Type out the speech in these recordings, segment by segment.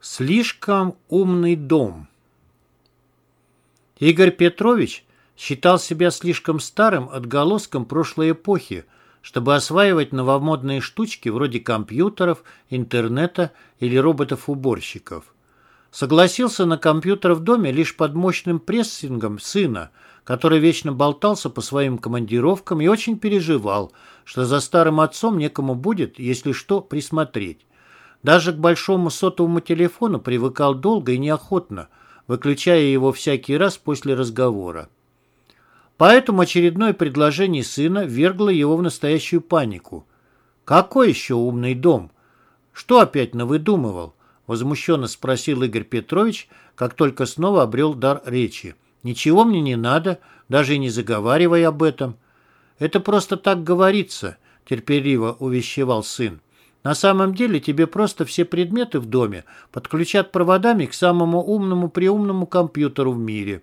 Слишком умный дом. Игорь Петрович считал себя слишком старым отголоском прошлой эпохи, чтобы осваивать новомодные штучки вроде компьютеров, интернета или роботов-уборщиков. Согласился на компьютер в доме лишь под мощным прессингом сына, который вечно болтался по своим командировкам и очень переживал, что за старым отцом некому будет, если что, присмотреть. Даже к большому сотовому телефону привыкал долго и неохотно, выключая его всякий раз после разговора. Поэтому очередное предложение сына ввергло его в настоящую панику. «Какой еще умный дом? Что опять навыдумывал?» Возмущенно спросил Игорь Петрович, как только снова обрел дар речи. «Ничего мне не надо, даже и не заговаривай об этом». «Это просто так говорится», — терпеливо увещевал сын. На самом деле тебе просто все предметы в доме подключат проводами к самому умному приумному компьютеру в мире.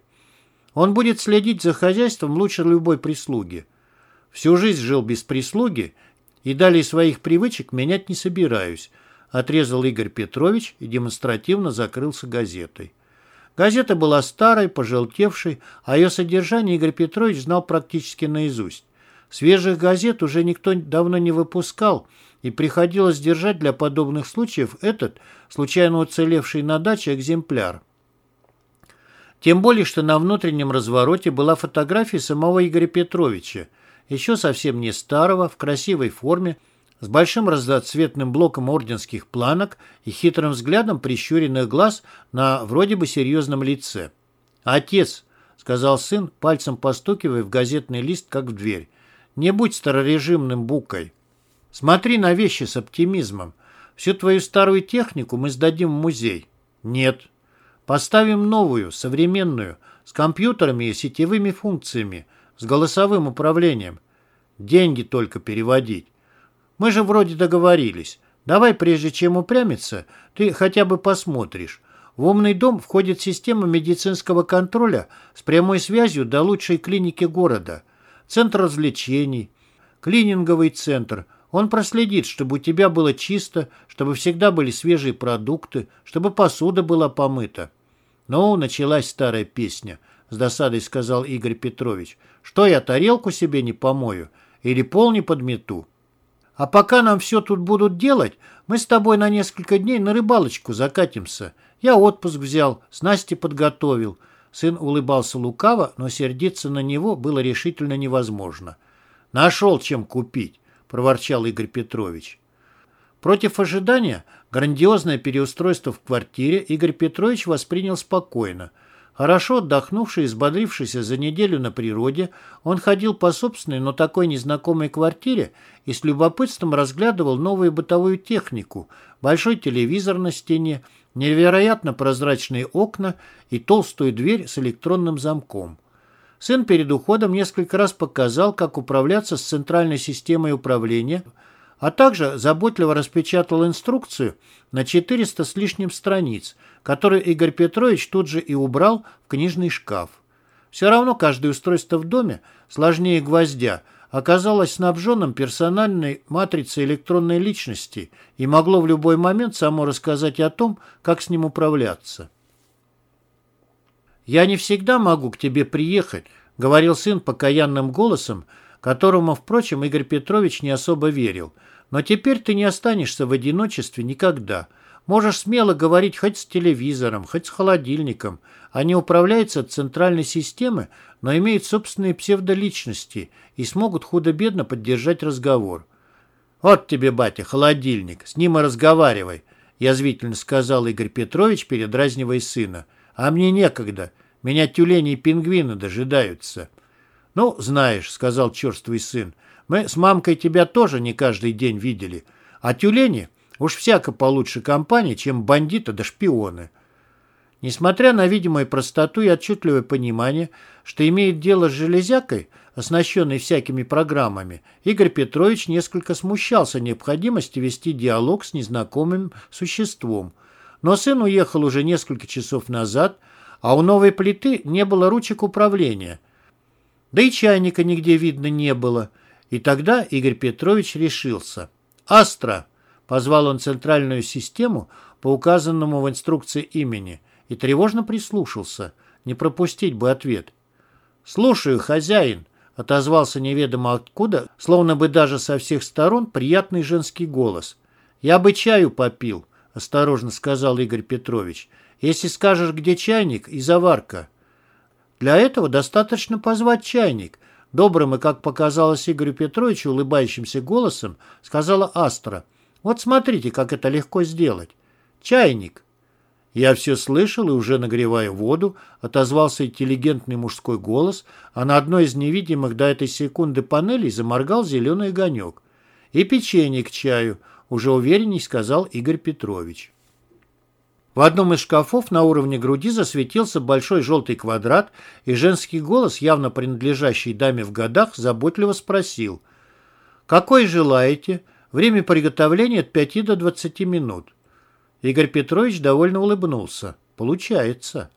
Он будет следить за хозяйством лучше любой прислуги. Всю жизнь жил без прислуги и далее своих привычек менять не собираюсь, отрезал Игорь Петрович и демонстративно закрылся газетой. Газета была старой, пожелтевшей, а ее содержание Игорь Петрович знал практически наизусть. Свежих газет уже никто давно не выпускал, и приходилось держать для подобных случаев этот, случайно уцелевший на даче, экземпляр. Тем более, что на внутреннем развороте была фотография самого Игоря Петровича, еще совсем не старого, в красивой форме, с большим разноцветным блоком орденских планок и хитрым взглядом прищуренных глаз на вроде бы серьезном лице. «Отец», — сказал сын, пальцем постукивая в газетный лист, как в дверь, — «не будь старорежимным букой». Смотри на вещи с оптимизмом. Всю твою старую технику мы сдадим в музей. Нет. Поставим новую, современную, с компьютерами и сетевыми функциями, с голосовым управлением. Деньги только переводить. Мы же вроде договорились. Давай, прежде чем упрямиться, ты хотя бы посмотришь. В умный дом входит система медицинского контроля с прямой связью до лучшей клиники города, центр развлечений, клининговый центр – он проследит, чтобы у тебя было чисто, чтобы всегда были свежие продукты, чтобы посуда была помыта. Ну, началась старая песня, с досадой сказал Игорь Петрович. Что я тарелку себе не помою или пол не подмету? А пока нам все тут будут делать, мы с тобой на несколько дней на рыбалочку закатимся. Я отпуск взял, с Настей подготовил. Сын улыбался лукаво, но сердиться на него было решительно невозможно. Нашел чем купить. – проворчал Игорь Петрович. Против ожидания грандиозное переустройство в квартире Игорь Петрович воспринял спокойно. Хорошо отдохнувший и взбодрившийся за неделю на природе, он ходил по собственной, но такой незнакомой квартире и с любопытством разглядывал новую бытовую технику, большой телевизор на стене, невероятно прозрачные окна и толстую дверь с электронным замком. Сын перед уходом несколько раз показал, как управляться с центральной системой управления, а также заботливо распечатал инструкцию на 400 с лишним страниц, которую Игорь Петрович тут же и убрал в книжный шкаф. Все равно каждое устройство в доме, сложнее гвоздя, оказалось снабженным персональной матрицей электронной личности и могло в любой момент само рассказать о том, как с ним управляться. «Я не всегда могу к тебе приехать», — говорил сын покаянным голосом, которому, впрочем, Игорь Петрович не особо верил. «Но теперь ты не останешься в одиночестве никогда. Можешь смело говорить хоть с телевизором, хоть с холодильником. Они управляются от центральной системы, но имеют собственные псевдоличности и смогут худо-бедно поддержать разговор». «Вот тебе, батя, холодильник, с ним и разговаривай», — язвительно сказал Игорь Петрович, передразнивая сына. А мне некогда. Меня тюлени и пингвины дожидаются. Ну, знаешь, сказал черствый сын, мы с мамкой тебя тоже не каждый день видели. А тюлени уж всяко получше компании, чем бандиты да шпионы. Несмотря на видимую простоту и отчетливое понимание, что имеет дело с железякой, оснащенной всякими программами, Игорь Петрович несколько смущался необходимости вести диалог с незнакомым существом – но сын уехал уже несколько часов назад, а у новой плиты не было ручек управления. Да и чайника нигде видно не было. И тогда Игорь Петрович решился. «Астра!» – Позвал он центральную систему по указанному в инструкции имени и тревожно прислушался. Не пропустить бы ответ. «Слушаю, хозяин», — отозвался неведомо откуда, словно бы даже со всех сторон, приятный женский голос. «Я бы чаю попил», — осторожно сказал Игорь Петрович. «Если скажешь, где чайник и заварка». «Для этого достаточно позвать чайник», — добрым и, как показалось Игорю Петровичу, улыбающимся голосом сказала Астра. «Вот смотрите, как это легко сделать. Чайник». «Я все слышал и уже нагреваю воду», — отозвался интеллигентный мужской голос, а на одной из невидимых до этой секунды панелей заморгал зеленый огонек. «И печенье к чаю», — уже уверенней сказал Игорь Петрович. В одном из шкафов на уровне груди засветился большой желтый квадрат, и женский голос, явно принадлежащий даме в годах, заботливо спросил. «Какой желаете? Время приготовления от 5 до 20 минут». Игорь Петрович довольно улыбнулся. Получается.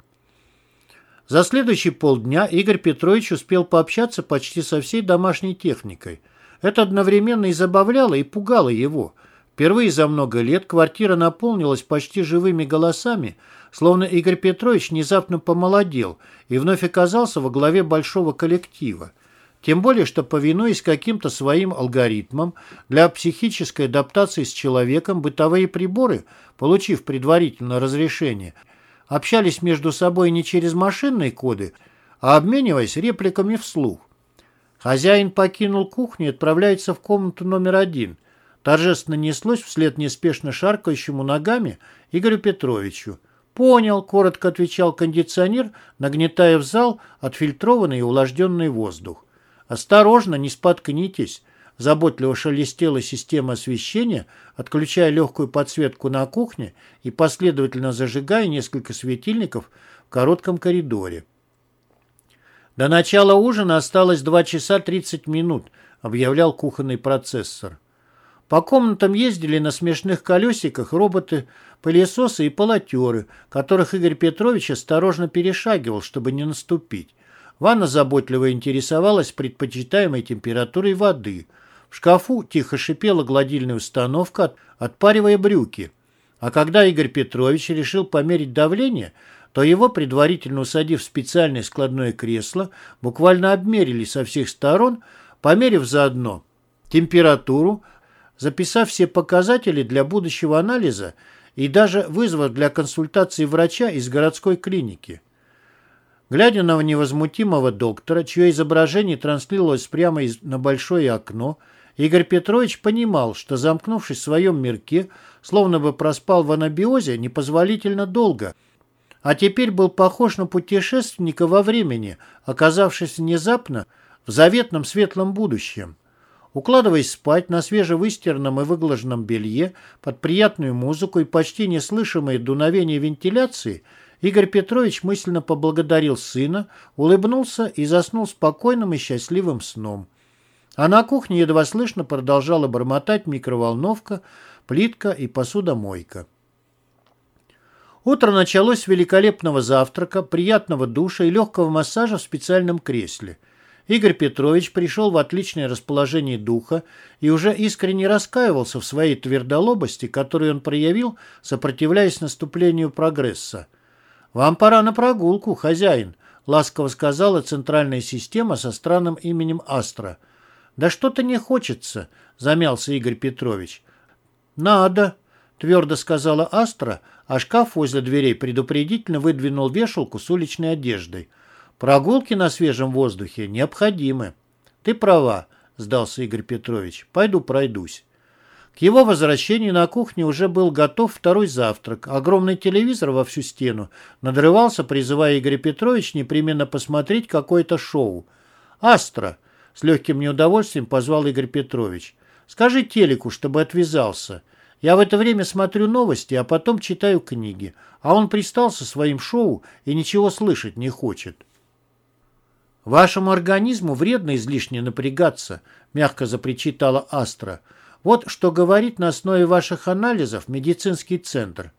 За следующие полдня Игорь Петрович успел пообщаться почти со всей домашней техникой. Это одновременно и забавляло, и пугало его. Впервые за много лет квартира наполнилась почти живыми голосами, словно Игорь Петрович внезапно помолодел и вновь оказался во главе большого коллектива. Тем более, что, повинуясь каким-то своим алгоритмам, для психической адаптации с человеком бытовые приборы, получив предварительное разрешение, общались между собой не через машинные коды, а обмениваясь репликами вслух. Хозяин покинул кухню и отправляется в комнату номер один. Торжественно неслось вслед неспешно шаркающему ногами Игорю Петровичу. «Понял», — коротко отвечал кондиционер, нагнетая в зал отфильтрованный и увлажденный воздух. «Осторожно, не споткнитесь!» Заботливо шелестела система освещения, отключая легкую подсветку на кухне и последовательно зажигая несколько светильников в коротком коридоре. «До начала ужина осталось 2 часа 30 минут», — объявлял кухонный процессор. По комнатам ездили на смешных колесиках роботы-пылесосы и полотеры, которых Игорь Петрович осторожно перешагивал, чтобы не наступить. Ванна заботливо интересовалась предпочитаемой температурой воды. В шкафу тихо шипела гладильная установка, отпаривая брюки. А когда Игорь Петрович решил померить давление, то его, предварительно усадив в специальное складное кресло, буквально обмерили со всех сторон, померив заодно температуру, записав все показатели для будущего анализа и даже вызвав для консультации врача из городской клиники. Глядя на невозмутимого доктора, чье изображение транслировалось прямо из, на большое окно, Игорь Петрович понимал, что, замкнувшись в своем мирке, словно бы проспал в анабиозе непозволительно долго, а теперь был похож на путешественника во времени, оказавшись внезапно в заветном светлом будущем. Укладываясь спать на свежевыстиранном и выглаженном белье под приятную музыку и почти неслышимое дуновение вентиляции – Игорь Петрович мысленно поблагодарил сына, улыбнулся и заснул спокойным и счастливым сном. А на кухне едва слышно продолжала бормотать микроволновка, плитка и посудомойка. Утро началось с великолепного завтрака, приятного душа и легкого массажа в специальном кресле. Игорь Петрович пришел в отличное расположение духа и уже искренне раскаивался в своей твердолобости, которую он проявил, сопротивляясь наступлению прогресса. «Вам пора на прогулку, хозяин», — ласково сказала центральная система со странным именем Астра. «Да что-то не хочется», — замялся Игорь Петрович. «Надо», — твердо сказала Астра, а шкаф возле дверей предупредительно выдвинул вешалку с уличной одеждой. «Прогулки на свежем воздухе необходимы». «Ты права», — сдался Игорь Петрович. «Пойду пройдусь». К его возвращению на кухне уже был готов второй завтрак. Огромный телевизор во всю стену надрывался, призывая Игоря Петровича непременно посмотреть какое-то шоу. «Астра!» — с легким неудовольствием позвал Игорь Петрович. «Скажи телеку, чтобы отвязался. Я в это время смотрю новости, а потом читаю книги. А он пристал со своим шоу и ничего слышать не хочет». «Вашему организму вредно излишне напрягаться», — мягко запричитала Астра. Вот что говорит на основе ваших анализов медицинский центр.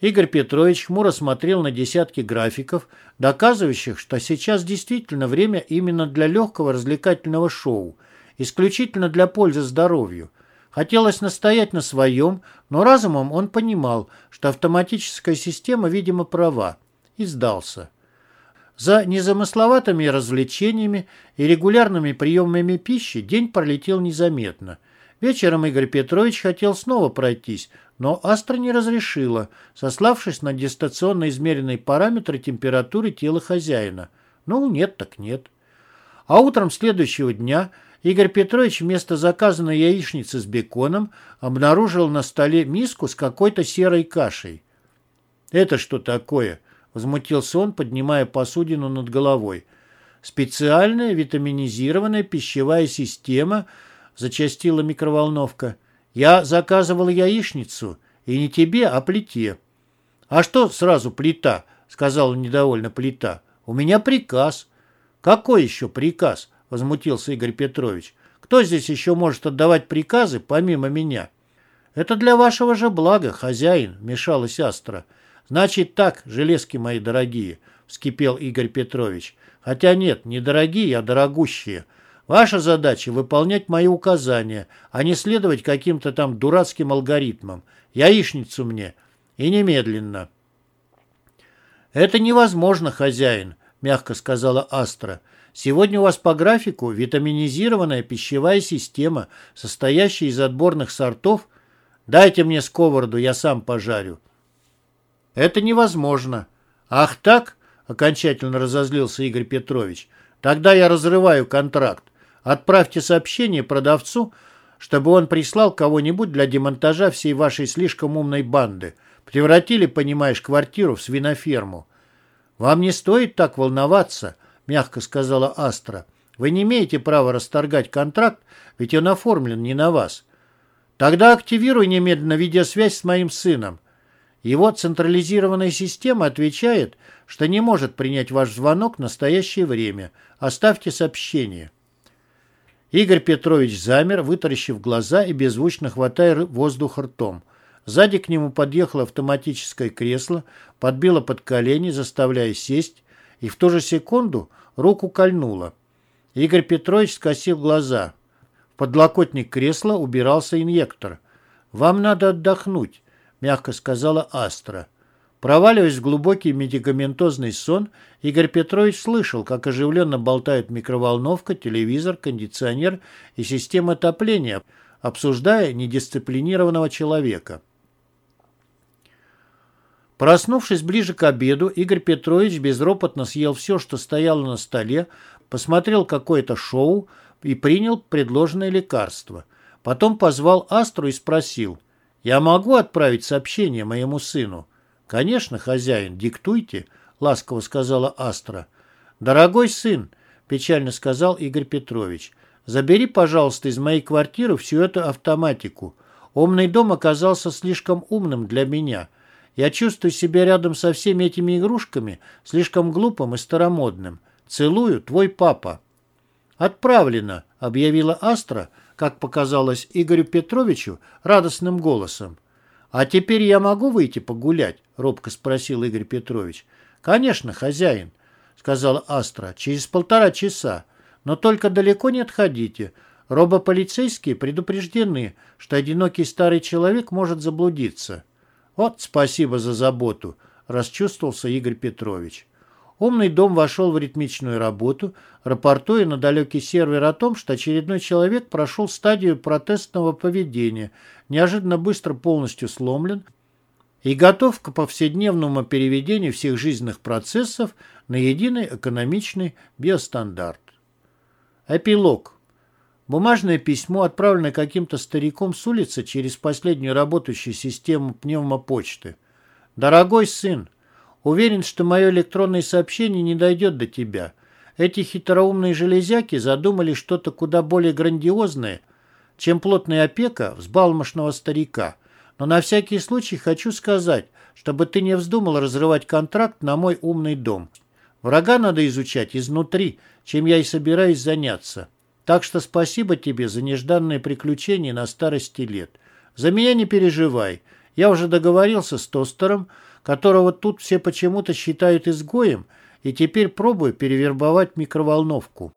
Игорь Петрович хмуро смотрел на десятки графиков, доказывающих, что сейчас действительно время именно для легкого развлекательного шоу, исключительно для пользы здоровью. Хотелось настоять на своем, но разумом он понимал, что автоматическая система, видимо, права, и сдался. За незамысловатыми развлечениями и регулярными приемами пищи день пролетел незаметно. Вечером Игорь Петрович хотел снова пройтись, но Астра не разрешила, сославшись на дистанционно измеренные параметры температуры тела хозяина. Ну, нет так нет. А утром следующего дня Игорь Петрович вместо заказанной яичницы с беконом обнаружил на столе миску с какой-то серой кашей. «Это что такое?» – возмутился он, поднимая посудину над головой. «Специальная витаминизированная пищевая система», – зачастила микроволновка. «Я заказывал яичницу, и не тебе, а плите». «А что сразу плита?» – сказала недовольно плита. «У меня приказ». «Какой еще приказ?» возмутился Игорь Петрович. «Кто здесь еще может отдавать приказы, помимо меня?» «Это для вашего же блага, хозяин», — вмешалась Астра. «Значит так, железки мои дорогие», — вскипел Игорь Петрович. «Хотя нет, не дорогие, а дорогущие. Ваша задача — выполнять мои указания, а не следовать каким-то там дурацким алгоритмам. Яичницу мне. И немедленно». «Это невозможно, хозяин», — мягко сказала Астра. Сегодня у вас по графику витаминизированная пищевая система, состоящая из отборных сортов. Дайте мне сковороду, я сам пожарю. Это невозможно. Ах так? Окончательно разозлился Игорь Петрович. Тогда я разрываю контракт. Отправьте сообщение продавцу, чтобы он прислал кого-нибудь для демонтажа всей вашей слишком умной банды. Превратили, понимаешь, квартиру в свиноферму. Вам не стоит так волноваться. — мягко сказала Астра. «Вы не имеете права расторгать контракт, ведь он оформлен не на вас. Тогда активируй немедленно видеосвязь с моим сыном. Его централизированная система отвечает, что не может принять ваш звонок в настоящее время. Оставьте сообщение». Игорь Петрович замер, вытаращив глаза и беззвучно хватая воздух ртом. Сзади к нему подъехало автоматическое кресло, подбило под колени, заставляя сесть, и в ту же секунду руку кольнуло. Игорь Петрович скосил глаза. В подлокотник кресла убирался инъектор. «Вам надо отдохнуть», — мягко сказала Астра. Проваливаясь в глубокий медикаментозный сон, Игорь Петрович слышал, как оживленно болтают микроволновка, телевизор, кондиционер и система отопления, обсуждая недисциплинированного человека. Проснувшись ближе к обеду, Игорь Петрович безропотно съел все, что стояло на столе, посмотрел какое-то шоу и принял предложенное лекарство. Потом позвал Астру и спросил, «Я могу отправить сообщение моему сыну?» «Конечно, хозяин, диктуйте», — ласково сказала Астра. «Дорогой сын», — печально сказал Игорь Петрович, «забери, пожалуйста, из моей квартиры всю эту автоматику. Умный дом оказался слишком умным для меня». Я чувствую себя рядом со всеми этими игрушками слишком глупым и старомодным. Целую, твой папа». «Отправлено», — объявила Астра, как показалось Игорю Петровичу, радостным голосом. «А теперь я могу выйти погулять?» — робко спросил Игорь Петрович. «Конечно, хозяин», — сказала Астра, — «через полтора часа. Но только далеко не отходите. Робополицейские предупреждены, что одинокий старый человек может заблудиться». «Вот спасибо за заботу», – расчувствовался Игорь Петрович. Умный дом вошел в ритмичную работу, рапортуя на далекий сервер о том, что очередной человек прошел стадию протестного поведения, неожиданно быстро полностью сломлен и готов к повседневному переведению всех жизненных процессов на единый экономичный биостандарт. Эпилог. Бумажное письмо, отправленное каким-то стариком с улицы через последнюю работающую систему пневмопочты. «Дорогой сын, уверен, что мое электронное сообщение не дойдет до тебя. Эти хитроумные железяки задумали что-то куда более грандиозное, чем плотная опека взбалмошного старика. Но на всякий случай хочу сказать, чтобы ты не вздумал разрывать контракт на мой умный дом. Врага надо изучать изнутри, чем я и собираюсь заняться». Так что спасибо тебе за нежданное приключение на старости лет. За меня не переживай. Я уже договорился с Тостером, которого тут все почему-то считают изгоем, и теперь пробую перевербовать микроволновку.